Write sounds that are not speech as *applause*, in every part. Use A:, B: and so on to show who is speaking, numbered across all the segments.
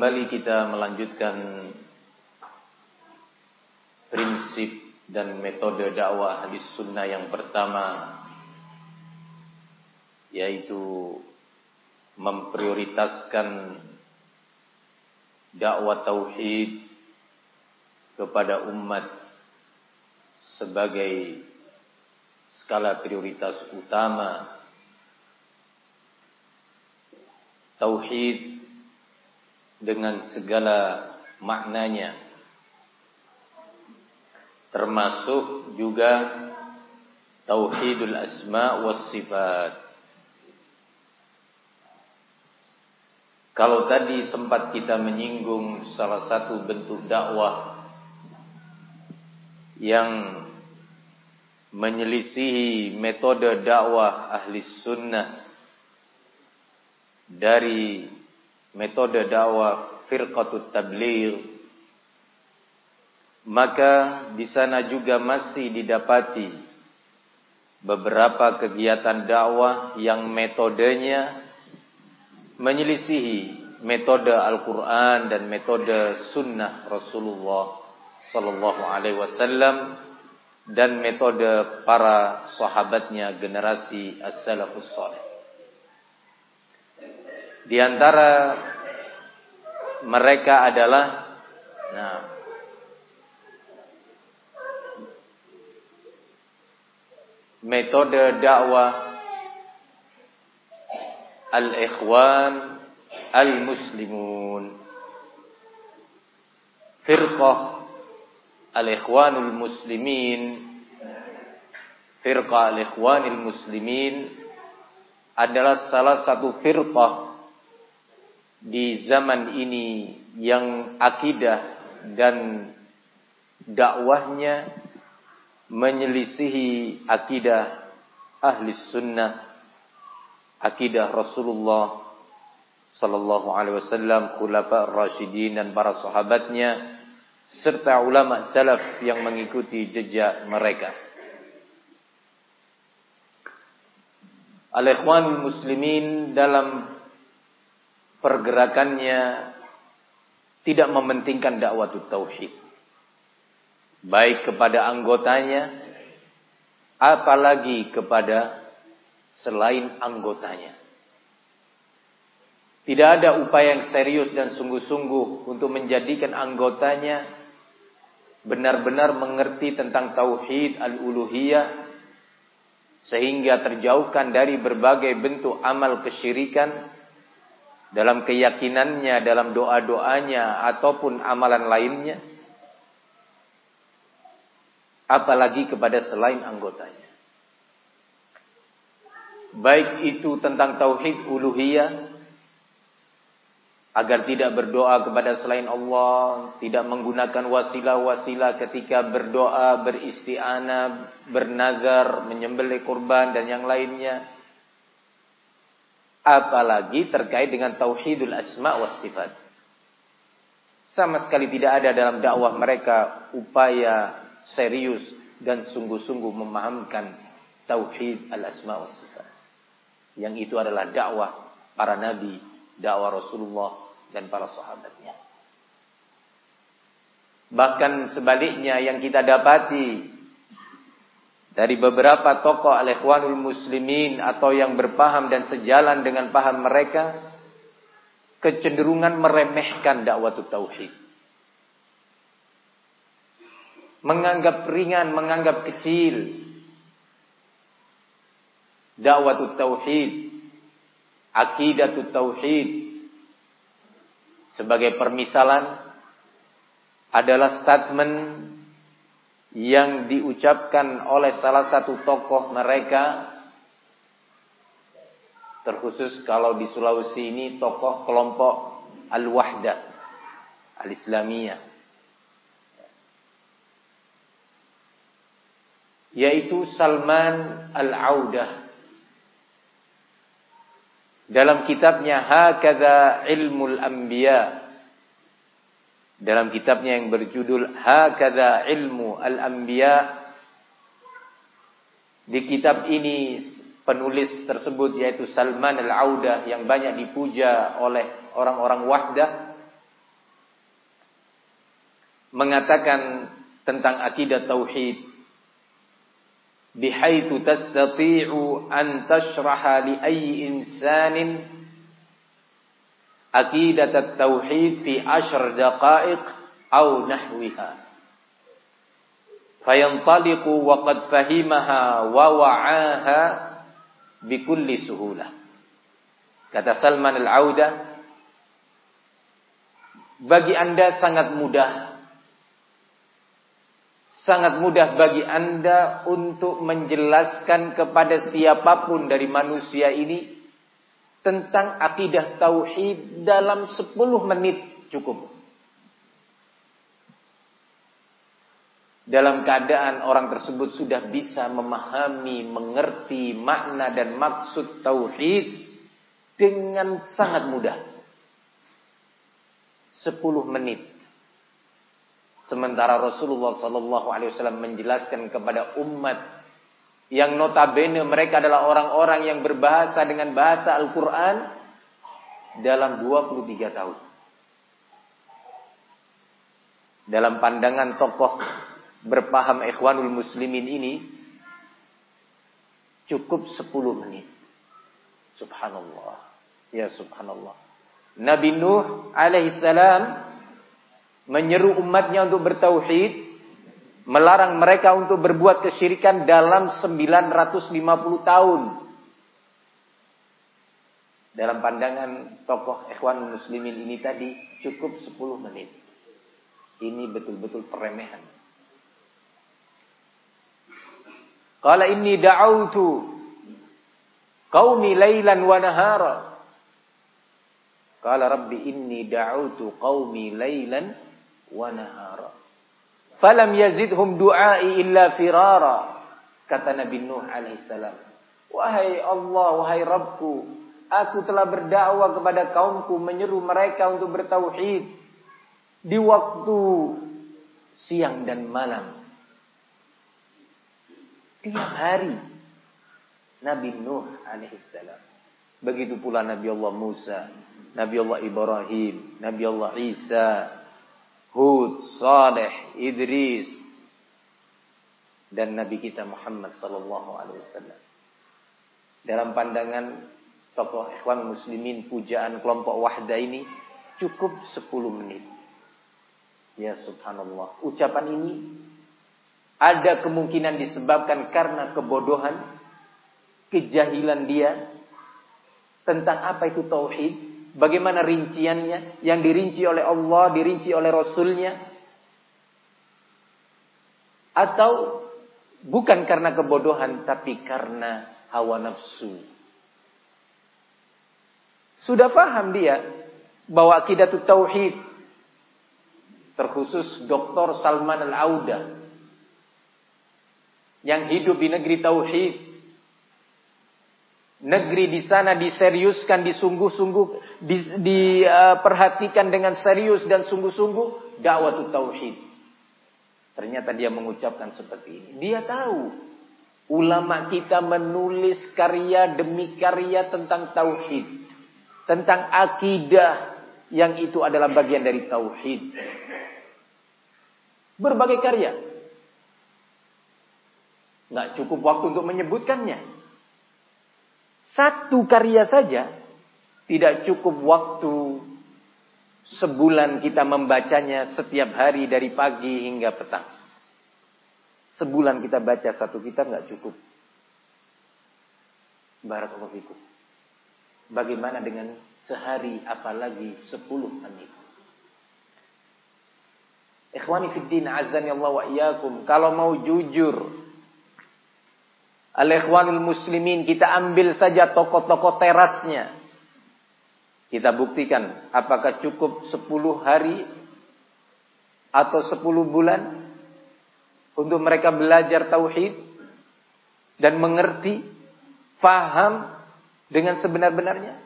A: Kembali kita melanjutkan prinsip dan metode dakwah hadis sunnah yang pertama yaitu memprioritaskan dakwah tauhid kepada umat sebagai skala prioritas utama. Tauhid dengan segala maknanya. Termasuk juga tauhidul asma was sifat. Kalau tadi sempat kita menyinggung salah satu bentuk dakwah yang menyelisihi metode dakwah ahli sunnah dari metode dakwah firqatut tabligh maka di sana juga masih didapati beberapa kegiatan dakwah yang metodenya menyelisihi metode Al-Quran dan metode Sunnah Rasulullah Sallallahu Alaihi Wasallam dan metode para sahabatnya generasi as-salafus salih. Di antara mereka adalah nah metode dakwah al-ikhwan al-muslimun. Firqah al-ikhwanul muslimin. Firqah al-ikhwanil muslimin adalah salah satu firqah di zaman ini yang akidah dan dakwahnya menyelisihi akidah ahli sunnah, akidah Rasulullah sallallahu alaihi wasallam, khulafa rasyidin dan para sahabatnya serta ulama salaf yang mengikuti jejak mereka. Al-ikhwanul muslimin dalam pergerakannya tidak mementingkan dakwah tauhid. Baik kepada anggotanya apalagi kepada selain anggotanya. Tidak ada upaya yang serius dan sungguh-sungguh untuk menjadikan anggotanya benar-benar mengerti tentang tauhid al-uluhiyah sehingga terjauhkan dari berbagai bentuk amal kesyirikan dalam keyakinannya, dalam doa-doanya ataupun amalan lainnya apalagi kepada selain anggotanya. Baik itu tentang tauhid uluhiyah agar tidak berdoa kepada selain Allah, tidak menggunakan wasilah-wasilah ketika berdoa, beristi'anah, bernazar, menyembelih kurban dan yang lainnya apalagi terkait dengan tauhidul asma was sifat. Sama sekali tidak ada dalam dakwah mereka upaya serius dan sungguh-sungguh memahamkan tauhid al asma was sifat. Yang itu adalah dakwah para nabi, dakwah Rasulullah dan para sahabatnya. Bahkan sebaliknya yang kita dapati dari beberapa tokoh al-ikhwanul muslimin atau yang berpaham dan sejalan dengan paham mereka kecenderungan meremehkan dakwah tauhid. Menganggap ringan, menganggap kecil dakwah tauhid, akidah tauhid sebagai permisalan adalah statement yang diucapkan oleh salah satu tokoh mereka Terkhusus kalau di Sulawesi ini tokoh kelompok Al-Wahda Al-Islamiyah. Yaitu Salman Al-Audah. Dalam kitabnya Hakada Ilmul Anbiya. Dalam kitabnya yang berjudul Hakada Ilmu Al-Anbiya. Di kitab ini penulis tersebut yaitu Salman Al-Audah yang banyak dipuja oleh orang-orang Wahdah mengatakan tentang akidah tauhid bihaitsu tastati'u an tashraha li ayyi insanin aqidat at-tauhid fi ashr daqa'iq aw nahwiha fayantaliqu wa qad fahimaha wa wa'aha bikulli suhulah. Kata Salman Al-Auda, bagi Anda sangat mudah sangat mudah bagi Anda untuk menjelaskan kepada siapa pun dari manusia ini tentang akidah tauhid dalam 10 menit cukup. dalam keadaan orang tersebut sudah bisa memahami, mengerti makna dan maksud tauhid dengan sangat mudah. 10 menit. Sementara Rasulullah wasallam menjelaskan kepada umat yang notabene mereka adalah orang-orang yang berbahasa dengan bahasa Al-Qur'an dalam 23 tahun. Dalam pandangan tokoh berpaham ikhwanul muslimin ini cukup 10 menit. Subhanallah. Ya subhanallah. Nabi Nuh alaihissalam menyeru umatnya untuk bertauhid, melarang mereka untuk berbuat kesyirikan dalam 950 tahun. Dalam pandangan tokoh ikhwan muslimin ini tadi cukup 10 menit. Ini betul-betul peremehan. Qala inni da'autu qaumi lailan wa nahara. Qala rabbi inni da'autu qaumi lailan wa nahara. Falam yazidhum du'ai illa firara. Kata Nabi Nuh alaihissalam. Wahai Allah, wahai Rabbku, aku telah berdakwah kepada kaumku menyeru mereka untuk bertauhid di waktu siang dan malam Tiap hari Nabi Nuh alaihissalam. Begitu pula Nabi Allah Musa, Nabi Allah Ibrahim, Nabi Allah Isa, Hud, Saleh, Idris, dan Nabi kita Muhammad sallallahu alaihi wasallam. Dalam pandangan tokoh ikhwan muslimin pujaan kelompok wahda ini cukup 10 menit. Ya subhanallah. Ucapan ini ada kemungkinan disebabkan karena kebodohan, kejahilan dia tentang apa itu tauhid, bagaimana rinciannya yang dirinci oleh Allah, dirinci oleh Rasulnya, atau bukan karena kebodohan tapi karena hawa nafsu. Sudah paham dia bahwa akidah tauhid terkhusus Dr. Salman Al-Auda yang hidup di negeri tauhid. Negeri di sana diseriuskan, disungguh-sungguh, diperhatikan uh, dengan serius dan sungguh-sungguh dakwah tauhid. Ternyata dia mengucapkan seperti ini. Dia tahu ulama kita menulis karya demi karya tentang tauhid, tentang akidah yang itu adalah bagian dari tauhid. Berbagai karya Nggak cukup waktu untuk menyebutkannya. Satu karya saja tidak cukup waktu sebulan kita membacanya setiap hari dari pagi hingga petang. Sebulan kita baca satu kitab nggak cukup. Barakallahu fikum. Bagaimana dengan sehari apalagi sepuluh menit? Ikhwani fiddin azani Allah wa iyyakum. Kalau mau jujur Al-Ikhwanul Muslimin kita ambil saja toko-toko terasnya. Kita buktikan apakah cukup 10 hari atau 10 bulan untuk mereka belajar tauhid dan mengerti, faham dengan sebenar-benarnya.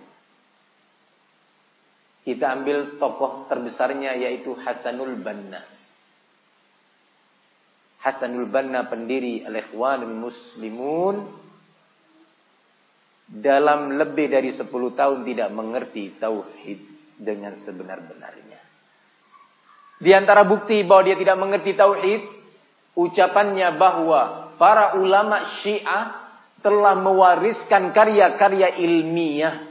A: Kita ambil tokoh terbesarnya yaitu Hasanul Banna. Hasanul Banna pendiri Al-Ikhwanul Muslimun dalam lebih dari 10 tahun tidak mengerti tauhid dengan sebenar-benarnya. Di antara bukti bahwa dia tidak mengerti tauhid, ucapannya bahwa para ulama Syiah telah mewariskan karya-karya ilmiah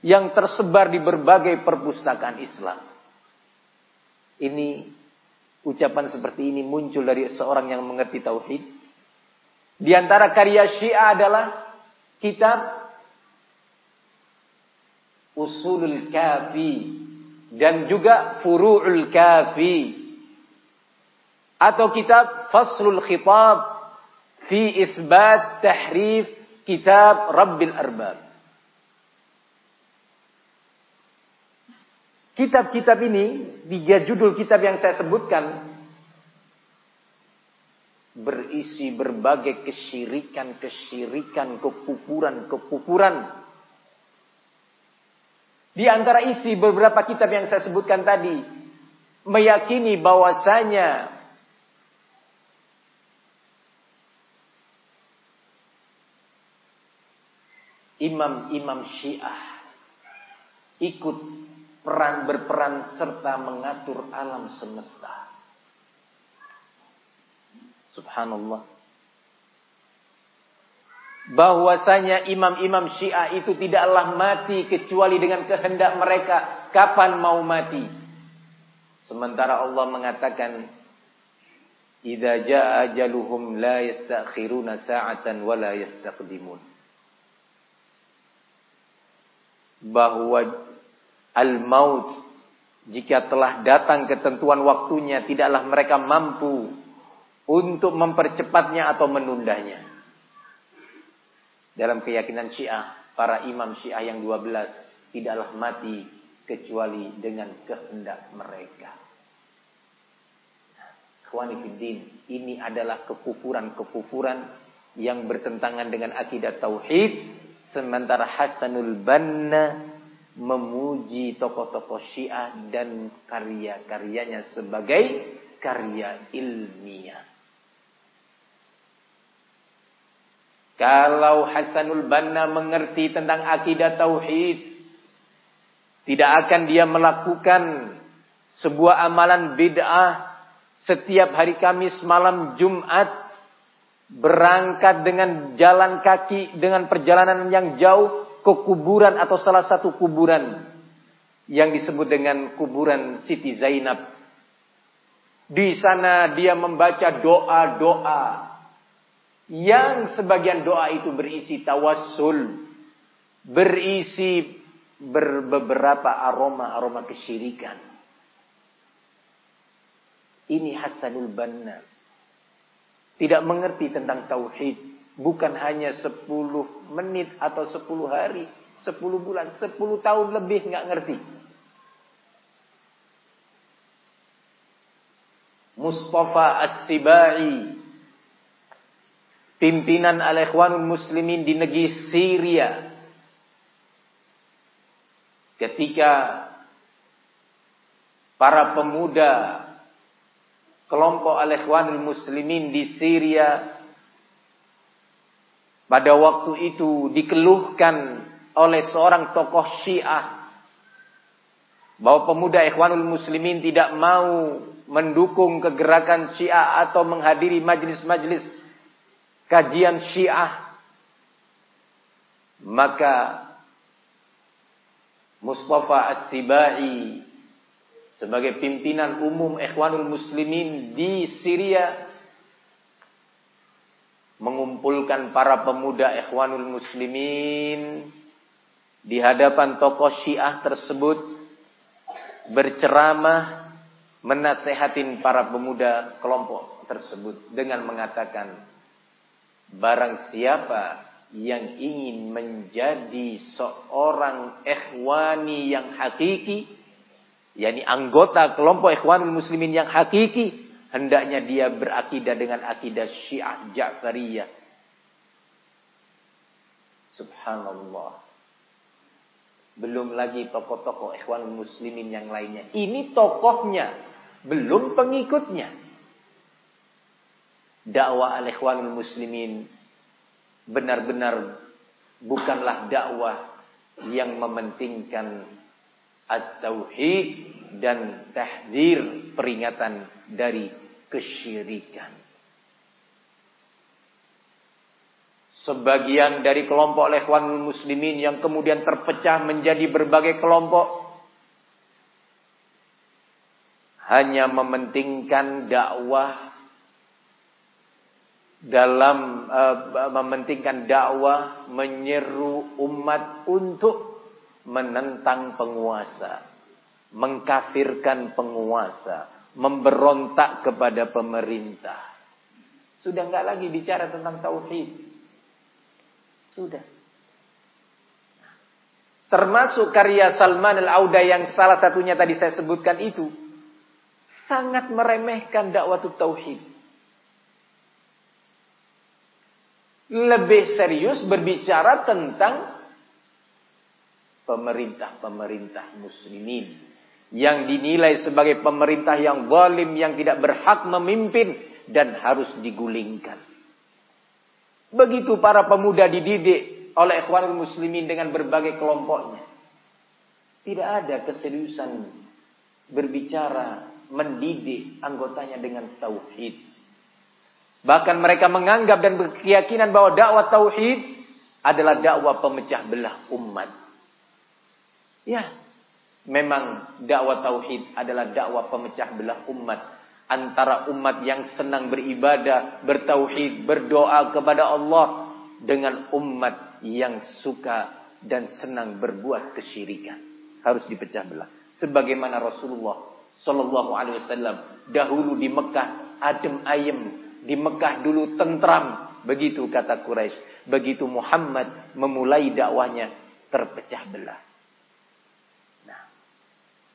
A: yang tersebar di berbagai perpustakaan Islam. Ini ucapan seperti ini muncul dari seorang yang mengerti tauhid. Di antara karya Syiah adalah kitab Usulul Kafi dan juga Furu'ul Kafi atau kitab Faslul Khitab fi isbat tahrif kitab Rabbil Arbab. Kitab-kitab ini, tiga judul kitab yang saya sebutkan, berisi berbagai kesyirikan-kesyirikan, kekufuran-kekufuran. Di antara isi beberapa kitab yang saya sebutkan tadi, meyakini bahwasanya imam-imam Syiah ikut peran berperan serta mengatur alam semesta. Subhanallah. Bahwasanya imam-imam Syiah itu tidaklah mati kecuali dengan kehendak mereka kapan mau mati. Sementara Allah mengatakan Idza jaa ajaluhum la yastakhiruna sa'atan wa la yastaqdimun. Bahwa al-maut jika telah datang ketentuan waktunya tidaklah mereka mampu untuk mempercepatnya atau menundanya. Dalam keyakinan Syiah, para imam Syiah yang 12 tidaklah mati kecuali dengan kehendak mereka. Khawanifiddin, ini adalah kekufuran-kekufuran yang bertentangan dengan akidah tauhid sementara Hasanul Banna memuji tokoh-tokoh Syiah dan karya-karyanya sebagai karya ilmiah. Kalau Hasanul Banna mengerti tentang akidah tauhid, tidak akan dia melakukan sebuah amalan bid'ah setiap hari Kamis malam Jumat berangkat dengan jalan kaki dengan perjalanan yang jauh ke kuburan atau salah satu kuburan yang disebut dengan kuburan Siti Zainab. Di sana dia membaca doa-doa yang sebagian doa itu berisi tawassul, berisi ber beberapa aroma-aroma kesyirikan. Ini Hasanul Banna. Tidak mengerti tentang tauhid. Bukan hanya 10 menit atau 10 hari, 10 bulan, 10 tahun lebih nggak ngerti. Mustafa As-Sibai pimpinan al-Ikhwanul Muslimin di negeri Syria ketika para pemuda kelompok al-Ikhwanul Muslimin di Syria pada waktu itu dikeluhkan oleh seorang tokoh Syiah bahwa pemuda Ikhwanul Muslimin tidak mau mendukung kegerakan Syiah atau menghadiri majelis-majelis kajian Syiah. Maka Mustafa As-Sibai sebagai pimpinan umum Ikhwanul Muslimin di Syria mengumpulkan para pemuda ikhwanul muslimin di hadapan tokoh Syiah tersebut berceramah menasehatin para pemuda kelompok tersebut dengan mengatakan Barang siapa yang ingin menjadi seorang ikhwani yang hakiki, yakni anggota kelompok ikhwanul muslimin yang hakiki, hendaknya dia berakidah dengan akidah Syiah Ja'fariyah. Subhanallah. Belum lagi tokoh-tokoh ikhwanul muslimin yang lainnya. Ini tokohnya, belum pengikutnya dakwah al-ikhwanul muslimin benar-benar bukanlah dakwah yang mementingkan at-tauhid dan tahdir peringatan dari kesyirikan. Sebagian dari kelompok ikhwanul muslimin yang kemudian terpecah menjadi berbagai kelompok hanya mementingkan dakwah dalam uh, mementingkan dakwah menyeru umat untuk menentang penguasa, mengkafirkan penguasa, memberontak kepada pemerintah. Sudah nggak lagi bicara tentang tauhid. Sudah. Termasuk karya Salman al-Auda yang salah satunya tadi saya sebutkan itu sangat meremehkan dakwah tauhid. lebih serius berbicara tentang pemerintah-pemerintah muslimin yang dinilai sebagai pemerintah yang zalim yang tidak berhak memimpin dan harus digulingkan. Begitu para pemuda dididik oleh ikhwanul muslimin dengan berbagai kelompoknya. Tidak ada keseriusan berbicara mendidik anggotanya dengan tauhid. Bahkan mereka menganggap dan berkeyakinan bahwa dakwah tauhid adalah dakwah pemecah belah umat. Ya, memang dakwah tauhid adalah dakwah pemecah belah umat antara umat yang senang beribadah, bertauhid, berdoa kepada Allah dengan umat yang suka dan senang berbuat kesyirikan. Harus dipecah belah. Sebagaimana Rasulullah Shallallahu Alaihi Wasallam dahulu di Mekah adem ayem di Mekah dulu tentram. Begitu kata Quraisy. Begitu Muhammad memulai dakwahnya terpecah belah.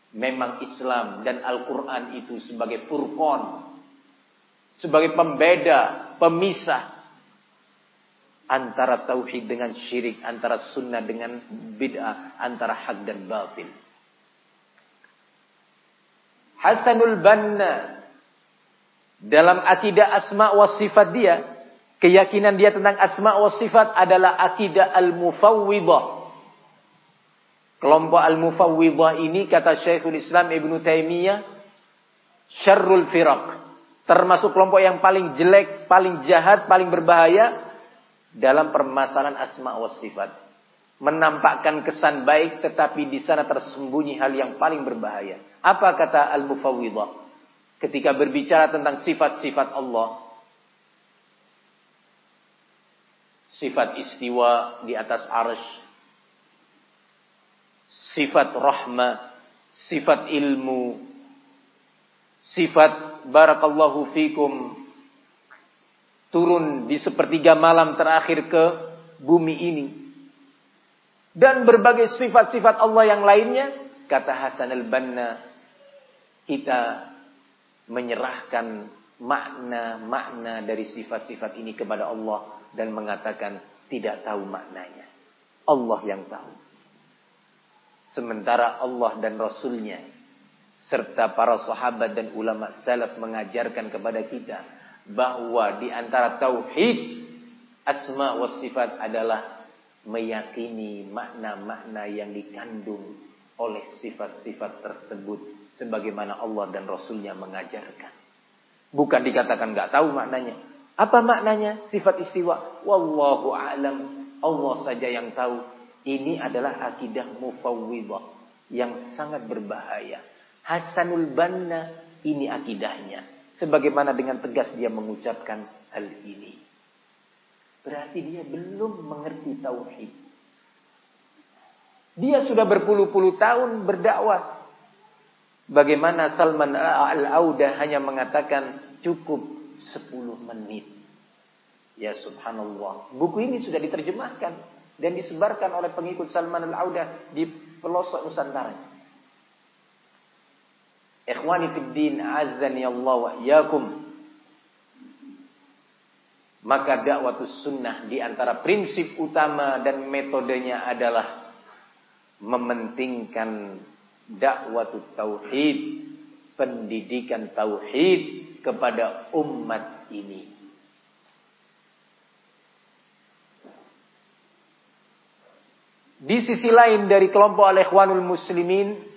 A: Memang Islam dan Al-Quran itu sebagai furqan. Sebagai pembeda, pemisah. Antara tauhid dengan syirik. Antara sunnah dengan bid'ah. Antara hak dan batil. Hasanul Banna dalam akidah asma wa sifat dia, keyakinan dia tentang asma wa sifat adalah akidah al-mufawwidah. Kelompok al-mufawwidah ini kata Syekhul Islam Ibnu Taimiyah syarrul firaq. Termasuk kelompok yang paling jelek, paling jahat, paling berbahaya dalam permasalahan asma wa sifat. Menampakkan kesan baik tetapi di sana tersembunyi hal yang paling berbahaya. Apa kata al-mufawwidah? ketika berbicara tentang sifat-sifat Allah. Sifat istiwa di atas arsh. Sifat rahmah. Sifat ilmu. Sifat barakallahu fikum. Turun di sepertiga malam terakhir ke bumi ini. Dan berbagai sifat-sifat Allah yang lainnya. Kata Hasan al-Banna. Kita menyerahkan makna-makna dari sifat-sifat ini kepada Allah dan mengatakan tidak tahu maknanya. Allah yang tahu. Sementara Allah dan Rasulnya serta para sahabat dan ulama salaf mengajarkan kepada kita bahwa di antara tauhid asma wa sifat adalah meyakini makna-makna yang dikandung oleh sifat-sifat tersebut sebagaimana Allah dan Rasulnya mengajarkan. Bukan dikatakan nggak tahu maknanya. Apa maknanya sifat istiwa? Wallahu a'lam. Allah saja yang tahu. Ini adalah akidah mufawwidah yang sangat berbahaya. Hasanul Banna ini akidahnya. Sebagaimana dengan tegas dia mengucapkan hal ini. Berarti dia belum mengerti tauhid. Dia sudah berpuluh-puluh tahun berdakwah Bagaimana Salman Al-Auda hanya mengatakan cukup 10 menit. Ya subhanallah. Buku ini sudah diterjemahkan dan disebarkan oleh pengikut Salman al-Audah di pelosok Nusantara. Ikhwani fid din azani Allah wa iyyakum. Maka dakwatus sunnah di antara prinsip utama dan metodenya adalah mementingkan dakwatut tauhid, pendidikan tauhid kepada umat ini. Di sisi lain dari kelompok al-ikhwanul muslimin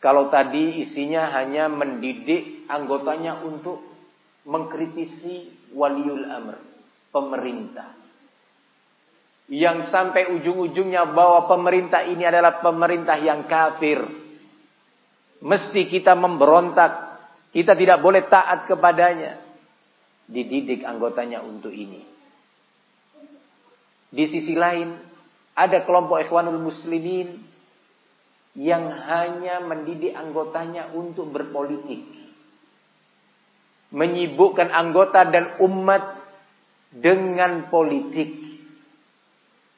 A: kalau tadi isinya hanya mendidik anggotanya untuk mengkritisi waliul amr, pemerintah. Yang sampai ujung-ujungnya bahwa pemerintah ini adalah pemerintah yang kafir. Mesti kita memberontak, kita tidak boleh taat kepadanya. Dididik anggotanya untuk ini. Di sisi lain, ada kelompok ikhwanul muslimin yang hanya mendidik anggotanya untuk berpolitik. Menyibukkan anggota dan umat dengan politik.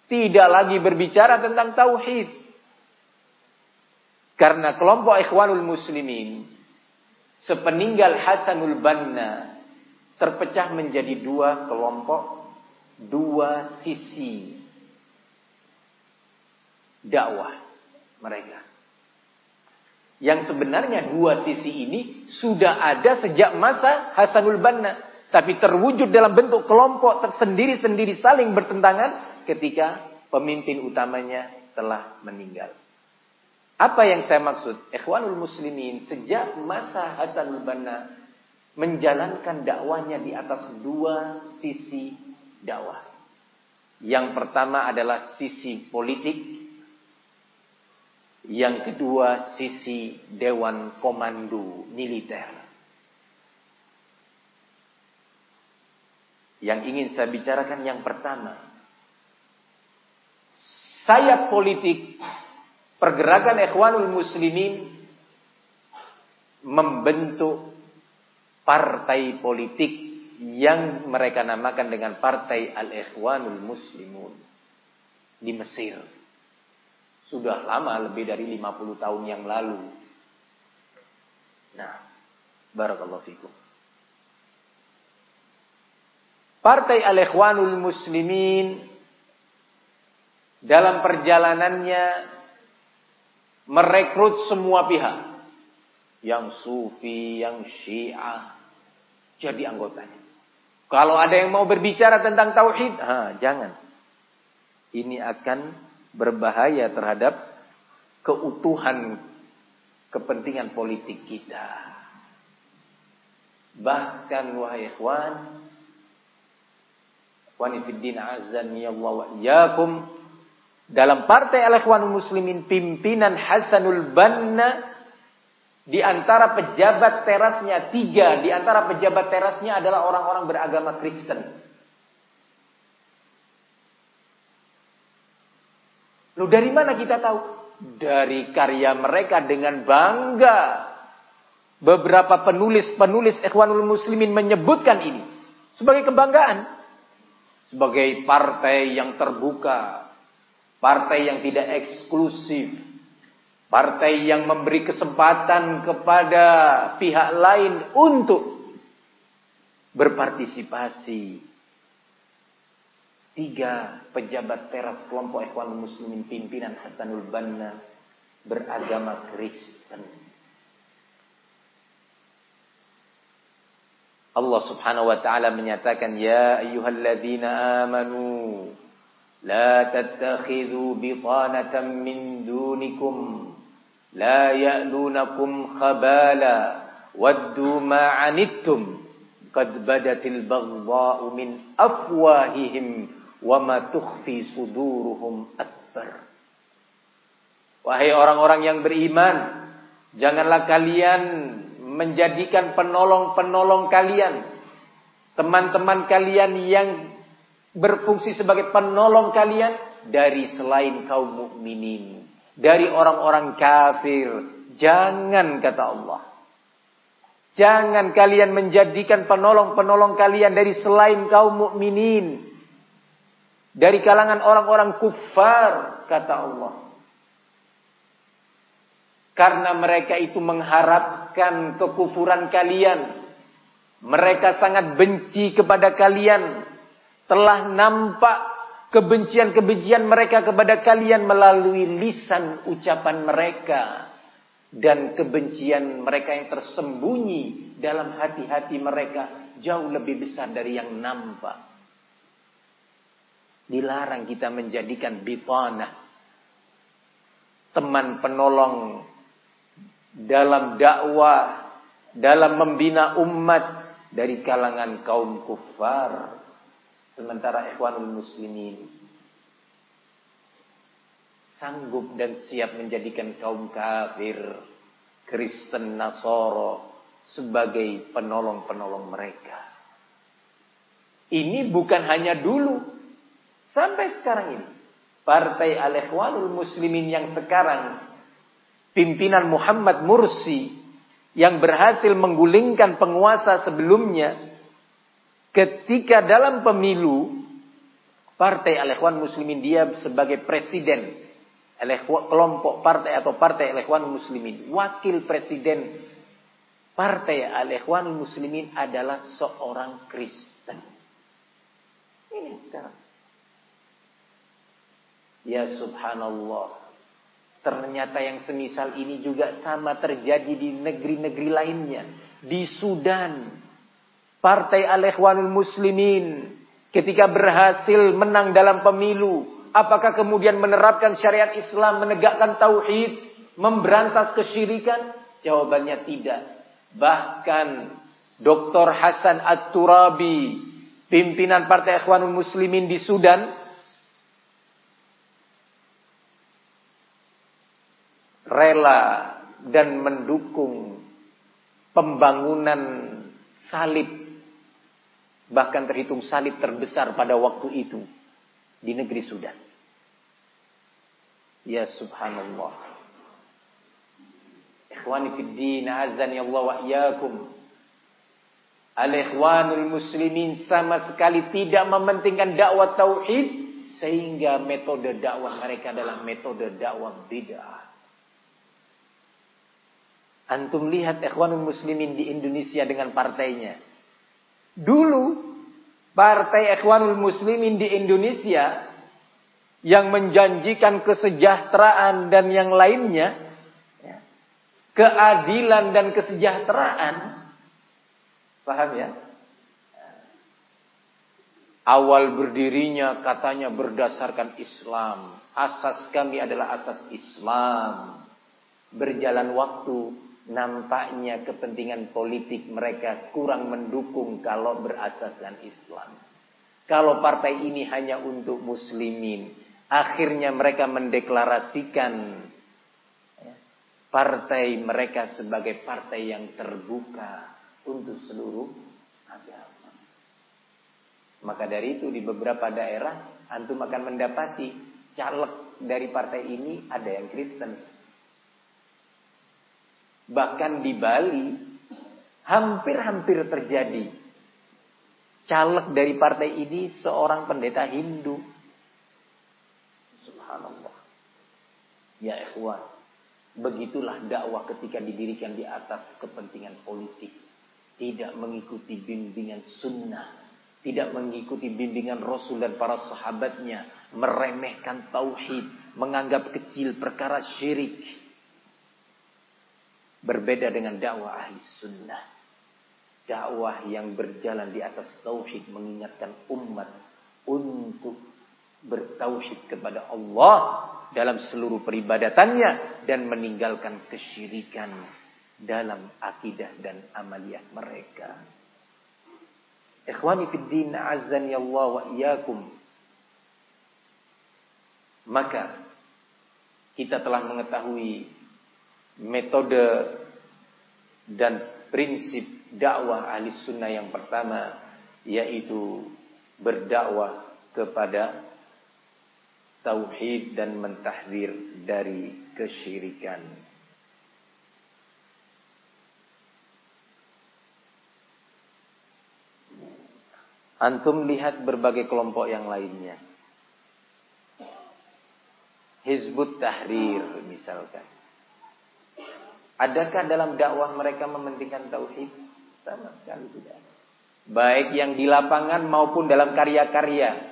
A: Tidak lagi berbicara tentang tauhid. Karena kelompok ikhwanul muslimin sepeninggal Hasanul Banna terpecah menjadi dua kelompok, dua sisi dakwah mereka. Yang sebenarnya dua sisi ini sudah ada sejak masa Hasanul Banna. Tapi terwujud dalam bentuk kelompok tersendiri-sendiri saling bertentangan ketika pemimpin utamanya telah meninggal. Apa yang saya maksud? Ikhwanul Muslimin sejak masa Hasanul Banna menjalankan dakwahnya di atas dua sisi dakwah. Yang pertama adalah sisi politik yang kedua sisi Dewan Komando Militer. Yang ingin saya bicarakan yang pertama. Sayap politik pergerakan Ikhwanul Muslimin membentuk partai politik yang mereka namakan dengan Partai Al-Ikhwanul Muslimun di Mesir. Sudah lama, lebih dari 50 tahun yang lalu. Nah, barakallahu fikum. Partai Al-Ikhwanul Muslimin dalam perjalanannya merekrut semua pihak. Yang sufi, yang syiah. Jadi anggotanya. Kalau ada yang mau berbicara tentang tauhid, ha, jangan. Ini akan berbahaya terhadap keutuhan kepentingan politik kita. Bahkan wahai ikhwan, ikhwan fiddin azani Allah wa iyyakum dalam partai Al-Ikhwanul Muslimin pimpinan Hasanul Banna di antara pejabat terasnya tiga, di antara pejabat terasnya adalah orang-orang beragama Kristen. Loh dari mana kita tahu? Dari karya mereka dengan bangga. Beberapa penulis-penulis Ikhwanul Muslimin menyebutkan ini. Sebagai kebanggaan. Sebagai partai yang terbuka. Partai yang tidak eksklusif. Partai yang memberi kesempatan kepada pihak lain untuk berpartisipasi Tiga pejabat teras kelompok Ikhwan Muslimin pimpinan Hasanul Banna beragama Kristen. Allah Subhanahu wa taala menyatakan ya ayyuhalladzina amanu la tattakhidhu bitanatan min dunikum la ya'lunakum khabala waddu ma qad badatil baghdha'u min afwahihim tukhfi suduruhum. Wahai orang-orang yang beriman, janganlah kalian menjadikan penolong-penolong kalian, teman-teman kalian yang berfungsi sebagai penolong kalian dari selain kaum mukminin, dari orang-orang kafir. Jangan kata Allah. Jangan kalian menjadikan penolong-penolong kalian dari selain kaum mukminin. Dari kalangan orang-orang kufar, kata Allah. Karena mereka itu mengharapkan kekufuran kalian. Mereka sangat benci kepada kalian. Telah nampak kebencian-kebencian mereka kepada kalian melalui lisan ucapan mereka dan kebencian mereka yang tersembunyi dalam hati-hati mereka jauh lebih besar dari yang nampak. Dilarang kita menjadikan bitanah teman penolong dalam dakwah, dalam membina umat dari kalangan kaum kufar. Sementara ikhwanul muslimin sanggup dan siap menjadikan kaum kafir, Kristen, Nasoro sebagai penolong-penolong mereka. Ini bukan hanya dulu, sampai sekarang ini. Partai Al-Ikhwanul Muslimin yang sekarang pimpinan Muhammad Mursi yang berhasil menggulingkan penguasa sebelumnya ketika dalam pemilu Partai Al-Ikhwan Muslimin dia sebagai presiden kelompok partai atau partai Al-Ikhwan Muslimin. Wakil presiden partai Al-Ikhwan Muslimin adalah seorang Kristen. Ini sekarang. Ya subhanallah. Ternyata yang semisal ini juga sama terjadi di negeri-negeri lainnya. Di Sudan. Partai Al-Ikhwanul Muslimin. Ketika berhasil menang dalam pemilu Apakah kemudian menerapkan syariat Islam, menegakkan tauhid, memberantas kesyirikan? Jawabannya tidak. Bahkan Dr. Hasan At-Turabi, pimpinan Partai Ikhwanul Muslimin di Sudan, rela dan mendukung pembangunan salib bahkan terhitung salib terbesar pada waktu itu di negeri Sudan. Ya subhanallah. Ikhwani fid din, azani Allah wa iyyakum. Al-ikhwanul muslimin sama sekali tidak mementingkan dakwah tauhid sehingga metode dakwah mereka adalah metode dakwah bid'ah. Antum lihat ikhwanul muslimin di Indonesia dengan partainya. Dulu Partai Ikhwanul Muslimin di Indonesia yang menjanjikan kesejahteraan dan yang lainnya, ya, keadilan dan kesejahteraan, paham ya? Awal berdirinya katanya berdasarkan Islam. Asas kami adalah asas Islam. Berjalan waktu nampaknya kepentingan politik mereka kurang mendukung kalau berasaskan Islam. Kalau partai ini hanya untuk muslimin, akhirnya mereka mendeklarasikan partai mereka sebagai partai yang terbuka untuk seluruh agama. Maka dari itu di beberapa daerah antum akan mendapati caleg dari partai ini ada yang Kristen, Bahkan di Bali hampir-hampir terjadi. Caleg dari partai ini seorang pendeta Hindu. Subhanallah. Ya ikhwan. Begitulah dakwah ketika didirikan di atas kepentingan politik. Tidak mengikuti bimbingan sunnah. Tidak mengikuti bimbingan Rasul dan para sahabatnya. Meremehkan tauhid. Menganggap kecil perkara syirik Berbeda dengan dakwah ahli sunnah. Dakwah yang berjalan di atas tauhid mengingatkan umat untuk bertauhid kepada Allah dalam seluruh peribadatannya dan meninggalkan kesyirikan dalam akidah dan amaliyah mereka. Ikhwani fid din azan ya Allah wa iyyakum. Maka kita telah mengetahui metode dan prinsip dakwah ahli sunnah yang pertama yaitu berdakwah kepada tauhid dan mentahdir dari kesyirikan. Antum lihat berbagai kelompok yang lainnya. Hizbut Tahrir misalkan. Adakah dalam dakwah mereka mementingkan tauhid? Sama sekali tidak. Baik yang di lapangan maupun dalam karya-karya.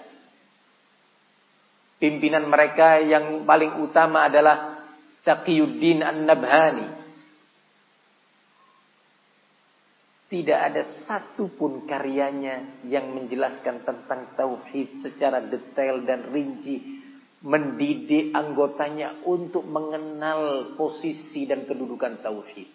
A: Pimpinan mereka yang paling utama adalah Taqiyuddin An-Nabhani. Tidak ada satupun karyanya yang menjelaskan tentang tauhid secara detail dan rinci. Mendidik anggotanya untuk mengenal posisi dan kedudukan tauhid.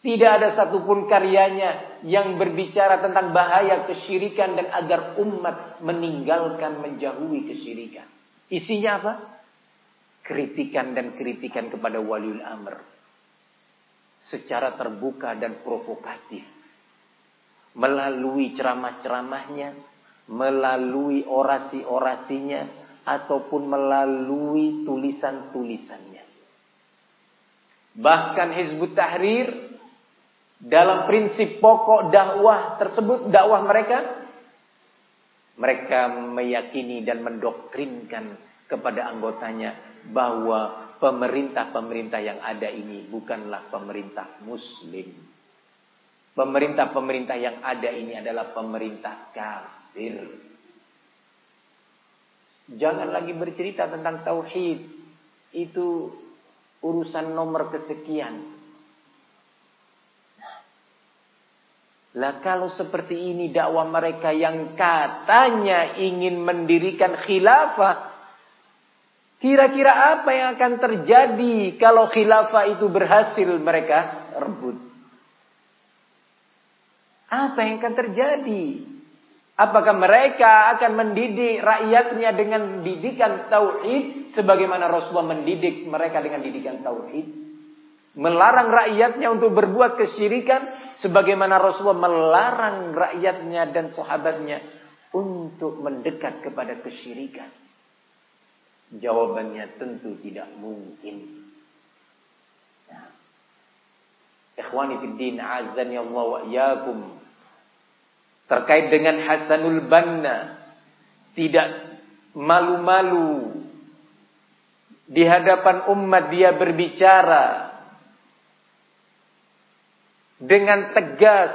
A: Tidak ada satupun karyanya yang berbicara tentang bahaya kesyirikan dan agar umat meninggalkan menjauhi kesyirikan. Isinya apa? Kritikan dan kritikan kepada waliul amr secara terbuka dan provokatif. Melalui ceramah-ceramahnya, melalui orasi-orasinya, ataupun melalui tulisan-tulisannya. Bahkan Hizbut Tahrir dalam prinsip pokok dakwah tersebut, dakwah mereka, mereka meyakini dan mendoktrinkan kepada anggotanya bahwa pemerintah-pemerintah yang ada ini bukanlah pemerintah muslim. Pemerintah-pemerintah yang ada ini adalah pemerintah kafir. Jangan lagi bercerita tentang tauhid. Itu urusan nomor kesekian. Lah kalau seperti ini dakwah mereka yang katanya ingin mendirikan khilafah Kira-kira apa yang akan terjadi kalau khilafah itu berhasil mereka rebut? Apa yang akan terjadi? Apakah mereka akan mendidik rakyatnya dengan didikan tauhid sebagaimana Rasulullah mendidik mereka dengan didikan tauhid? Melarang rakyatnya untuk berbuat kesyirikan sebagaimana Rasulullah melarang rakyatnya dan sahabatnya untuk mendekat kepada kesyirikan. Jawabannya tentu tidak mungkin. Nah. Ikhwani fiddin azan ya Allah wa iyakum. Terkait dengan Hasanul Banna. Tidak malu-malu. Di hadapan umat dia berbicara. Dengan tegas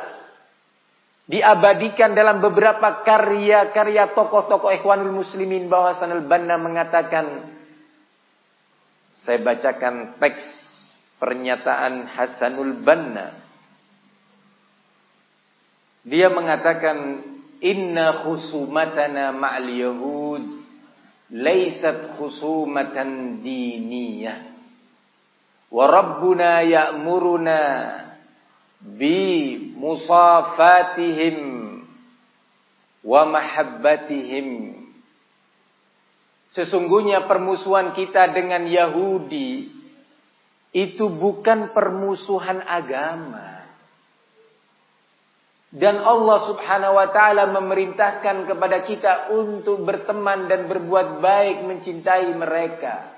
A: diabadikan dalam beberapa karya-karya tokoh-tokoh Ikhwanul Muslimin bahwa Sanul Banna mengatakan saya bacakan teks pernyataan Hasanul Banna dia mengatakan inna khusumatana ma'al yahud laysat khusumatan diniyah wa rabbuna ya'muruna bi musafatihim wa mahabbatihim Sesungguhnya permusuhan kita dengan Yahudi itu bukan permusuhan agama. Dan Allah Subhanahu wa taala memerintahkan kepada kita untuk berteman dan berbuat baik mencintai mereka.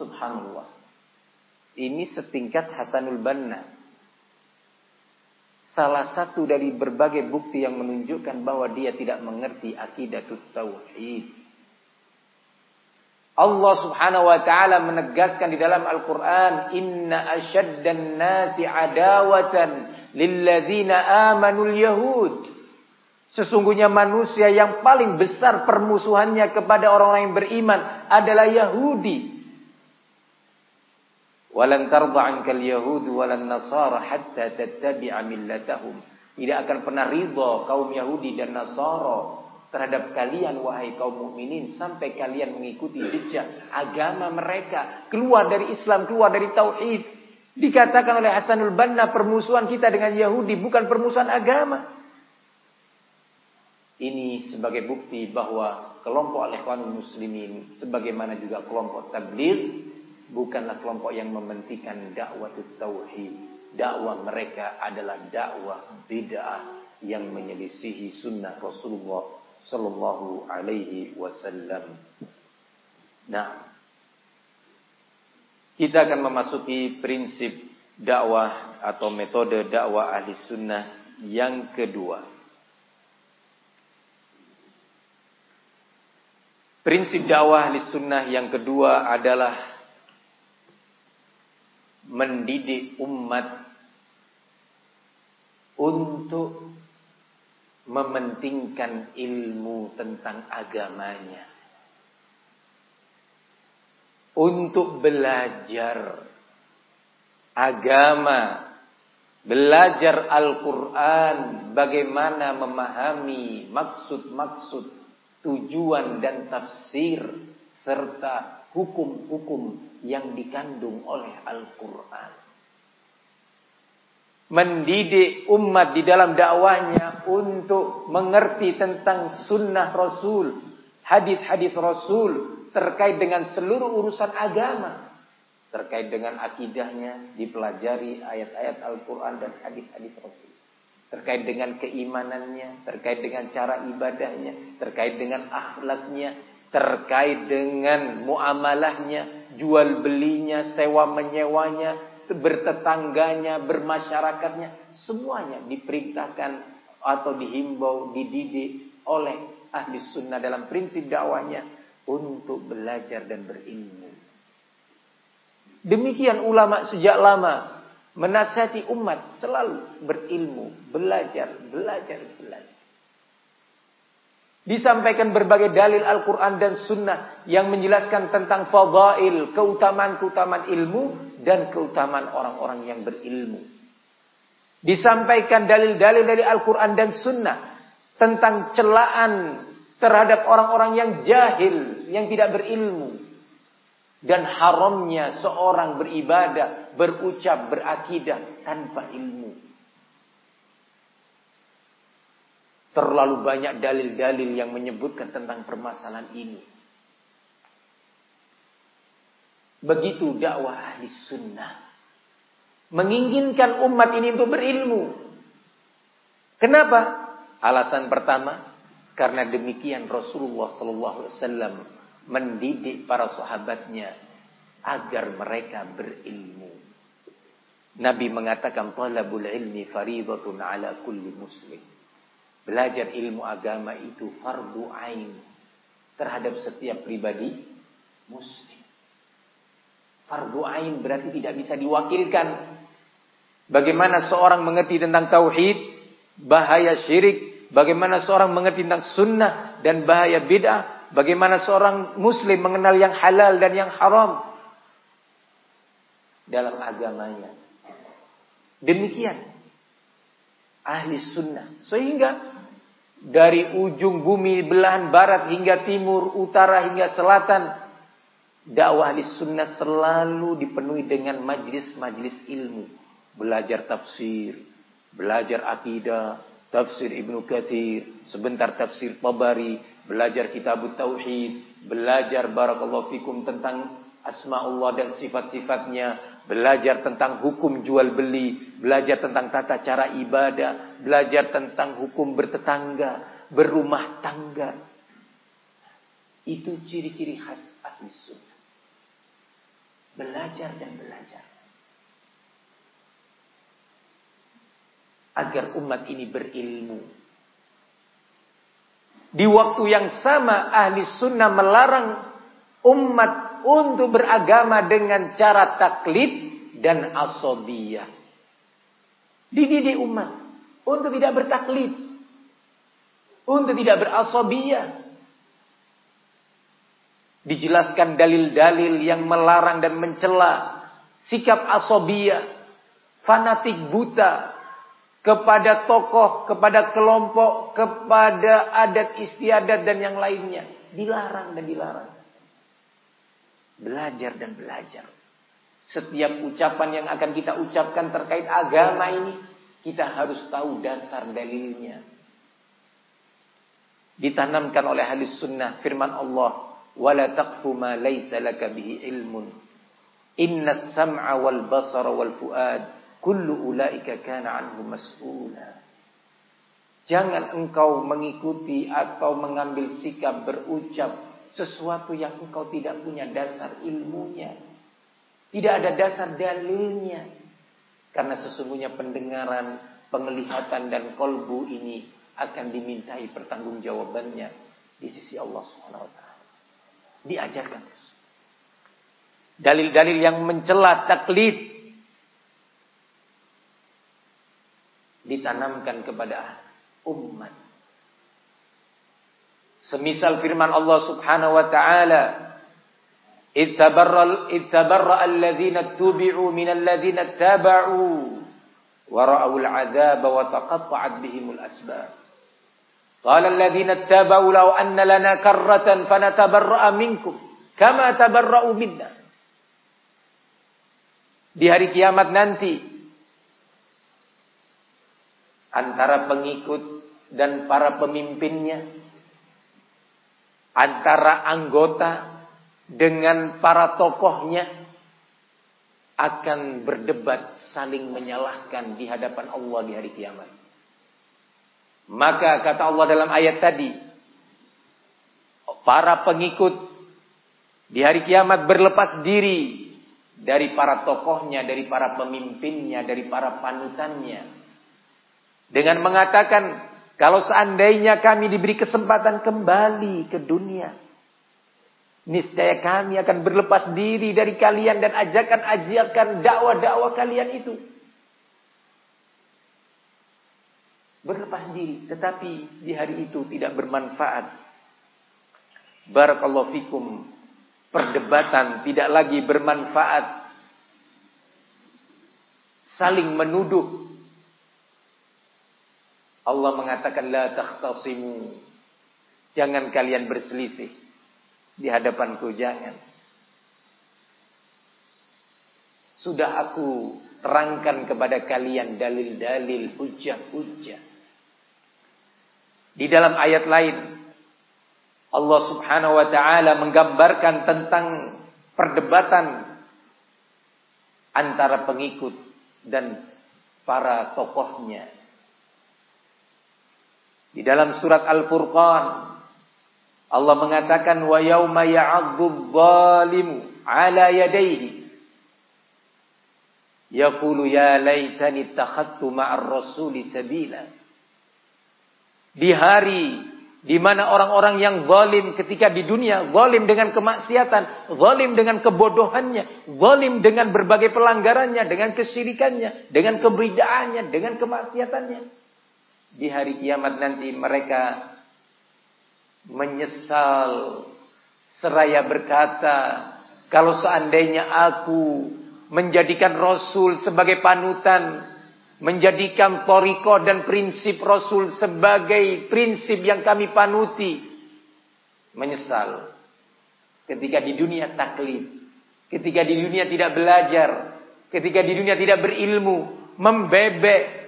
A: Subhanallah. Ini setingkat Hasanul Banna salah satu dari berbagai bukti yang menunjukkan bahwa dia tidak mengerti akidah tauhid. Allah Subhanahu wa taala menegaskan di dalam Al-Qur'an, "Inna asyaddan nasi adawatan lilladzina amanul yahud." Sesungguhnya manusia yang paling besar permusuhannya kepada orang-orang yang beriman adalah Yahudi. Walan yahud walan nasara hatta tattabi'a millatahum. Tidak akan pernah ridha kaum Yahudi dan Nasara terhadap kalian wahai kaum mukminin sampai kalian mengikuti jejak agama mereka, keluar dari Islam, keluar dari tauhid. Dikatakan oleh Hasanul Banna permusuhan kita dengan Yahudi bukan permusuhan agama. Ini sebagai bukti bahwa kelompok Al-Ikhwanul Muslimin sebagaimana juga kelompok Tabligh bukanlah kelompok yang mementingkan dakwah tauhid. Dakwah mereka adalah dakwah bid'ah yang menyelisihi sunnah Rasulullah sallallahu alaihi wasallam. Nah, kita akan memasuki prinsip dakwah atau metode dakwah ahli sunnah yang kedua. Prinsip dakwah ahli sunnah yang kedua adalah mendidik umat untuk mementingkan ilmu tentang agamanya. Untuk belajar agama, belajar Al-Quran, bagaimana memahami maksud-maksud tujuan dan tafsir serta hukum-hukum yang dikandung oleh Al-Quran. Mendidik umat di dalam dakwahnya untuk mengerti tentang sunnah Rasul, hadis-hadis Rasul terkait dengan seluruh urusan agama, terkait dengan akidahnya dipelajari ayat-ayat Al-Quran dan hadis-hadis Rasul. Terkait dengan keimanannya, terkait dengan cara ibadahnya, terkait dengan akhlaknya, terkait dengan muamalahnya, jual belinya, sewa menyewanya, bertetangganya, bermasyarakatnya, semuanya diperintahkan atau dihimbau, dididik oleh ahli sunnah dalam prinsip dakwahnya untuk belajar dan berilmu. Demikian ulama sejak lama menasihati umat selalu berilmu, belajar, belajar, belajar. Disampaikan berbagai dalil Al-Quran dan Sunnah yang menjelaskan tentang fadail, keutamaan-keutamaan ilmu dan keutamaan orang-orang yang berilmu. Disampaikan dalil-dalil dari Al-Quran dan Sunnah tentang celaan terhadap orang-orang yang jahil, yang tidak berilmu dan haramnya seorang beribadah, berucap, berakidah tanpa ilmu. Terlalu banyak dalil-dalil yang menyebutkan tentang permasalahan ini. Begitu dakwah ahli sunnah. Menginginkan umat ini untuk berilmu. Kenapa? Alasan pertama, karena demikian Rasulullah Sallallahu Alaihi Wasallam mendidik para sahabatnya agar mereka berilmu. Nabi mengatakan talabul ilmi faridatun ala kulli muslim. Belajar ilmu agama itu fardu ain terhadap setiap pribadi muslim. Fardu ain berarti tidak bisa diwakilkan. Bagaimana seorang mengerti tentang tauhid, bahaya syirik, bagaimana seorang mengerti tentang sunnah dan bahaya bid'ah, Bagaimana seorang muslim mengenal yang halal dan yang haram dalam agamanya. Demikian ahli sunnah. Sehingga dari ujung bumi belahan barat hingga timur, utara hingga selatan, dakwah ahli sunnah selalu dipenuhi dengan majlis-majlis ilmu. Belajar tafsir, belajar akidah, tafsir Ibnu Katsir, sebentar tafsir Tabari, belajar kitab tauhid, belajar barakallahu fikum tentang asma Allah dan sifat-sifatnya, belajar tentang hukum jual beli, belajar tentang tata cara ibadah, belajar tentang hukum bertetangga, berumah tangga. Itu ciri-ciri khas ahli sunnah. Belajar dan belajar. Agar umat ini berilmu. Di waktu yang sama ahli sunnah melarang umat untuk beragama dengan cara taklid dan asobiyah. Dididik umat untuk tidak bertaklid. Untuk tidak berasobiyah. Dijelaskan dalil-dalil yang melarang dan mencela sikap asobiyah, fanatik buta, kepada tokoh, kepada kelompok, kepada adat istiadat dan yang lainnya. Dilarang dan dilarang. Belajar dan belajar. Setiap ucapan yang akan kita ucapkan terkait agama ini, kita harus tahu dasar dalilnya. Ditanamkan oleh hadis sunnah firman Allah, "Wala taqfu ma laysa laka bihi ilmun. Inna sam'a wal basara wal fuad Kullu ulaika kana anhu mas'ula. Jangan engkau mengikuti atau mengambil sikap berucap sesuatu yang engkau tidak punya dasar ilmunya. Tidak ada dasar dalilnya. Karena sesungguhnya pendengaran, penglihatan dan kolbu ini akan dimintai pertanggungjawabannya di sisi Allah Subhanahu wa taala. Diajarkan. Dalil-dalil yang mencela taklid ditanamkan kepada umat. Semisal firman Allah Subhanahu wa taala, "Ittabarra ittabarra alladhina tubi'u min alladhina taba'u wa ra'aw al'adzaba wa taqatta'at bihimul asbab." Qala alladhina taba'u law anna lana karratan fanatabarra'a minkum kama tabarra'u minna. Di hari kiamat nanti antara pengikut dan para pemimpinnya, antara anggota dengan para tokohnya akan berdebat saling menyalahkan di hadapan Allah di hari kiamat. Maka kata Allah dalam ayat tadi, para pengikut di hari kiamat berlepas diri dari para tokohnya, dari para pemimpinnya, dari para panutannya dengan mengatakan, kalau seandainya kami diberi kesempatan kembali ke dunia. Niscaya kami akan berlepas diri dari kalian dan ajakan-ajakan dakwah-dakwah kalian itu. Berlepas diri. Tetapi di hari itu tidak bermanfaat. Barakallahu fikum. Perdebatan tidak lagi bermanfaat. Saling menuduh Allah mengatakan la takhtasimu. Jangan kalian berselisih di hadapanku jangan. Sudah aku terangkan kepada kalian dalil-dalil hujah-hujah. Di dalam ayat lain Allah Subhanahu wa taala menggambarkan tentang perdebatan antara pengikut dan para tokohnya di dalam surat Al-Furqan Allah mengatakan wa yauma ya'addu dhalimu ala yadayhi. Yaqulu ya laitani takhattu ma'ar rasuli sabila. Di hari di mana orang-orang yang zalim ketika di dunia, zalim dengan kemaksiatan, zalim dengan kebodohannya, zalim dengan berbagai pelanggarannya, dengan kesyirikannya, dengan kebidaannya, dengan kemaksiatannya di hari kiamat nanti mereka menyesal seraya berkata kalau seandainya aku menjadikan Rasul sebagai panutan menjadikan toriko dan prinsip Rasul sebagai prinsip yang kami panuti menyesal. Ketika di dunia taklid ketika di dunia tidak belajar ketika di dunia tidak berilmu membebek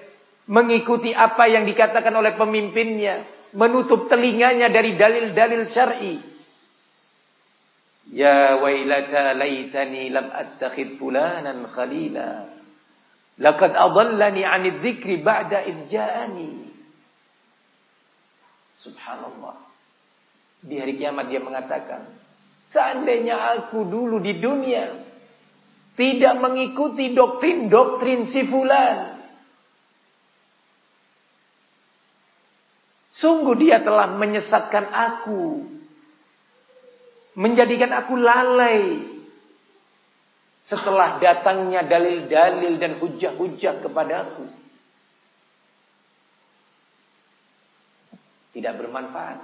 A: mengikuti apa yang dikatakan oleh pemimpinnya, menutup telinganya dari dalil-dalil syar'i. Ya wailata laitani lam attakhid fulanan khalila. Laqad adallani 'anil dzikri ba'da idja'ani. Subhanallah. Di hari kiamat dia mengatakan, seandainya aku dulu di dunia tidak mengikuti doktrin-doktrin si fulan, Sungguh dia telah menyesatkan aku. Menjadikan aku lalai. Setelah datangnya dalil-dalil dan hujah-hujah kepadaku. Tidak bermanfaat.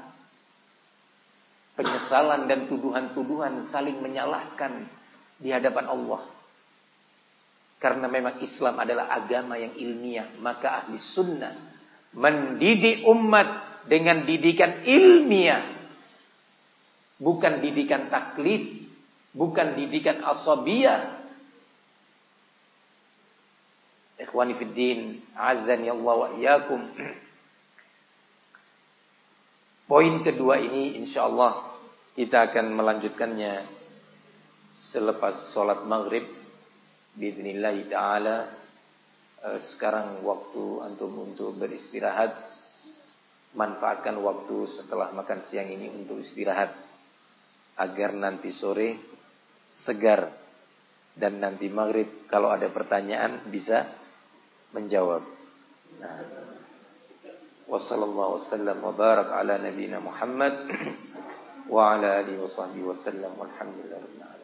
A: Penyesalan dan tuduhan-tuduhan saling menyalahkan di hadapan Allah. Karena memang Islam adalah agama yang ilmiah. Maka ahli sunnah mendidik umat dengan didikan ilmiah. Bukan didikan taklid bukan didikan asabiyah ikhwani fid din azan wa iyyakum. *clears throat* Poin kedua ini insyaallah kita akan melanjutkannya selepas sholat maghrib. Bismillah ta'ala. Eh, sekarang waktu antum untuk beristirahat. Manfaatkan waktu setelah makan siang ini untuk istirahat. Agar nanti sore segar. Dan nanti maghrib kalau ada pertanyaan bisa menjawab. Nah. Wassalamualaikum warahmatullahi wabarakatuh ala Muhammad *clears throat* wa ala alihi wa sahbihi wasallam walhamdulillah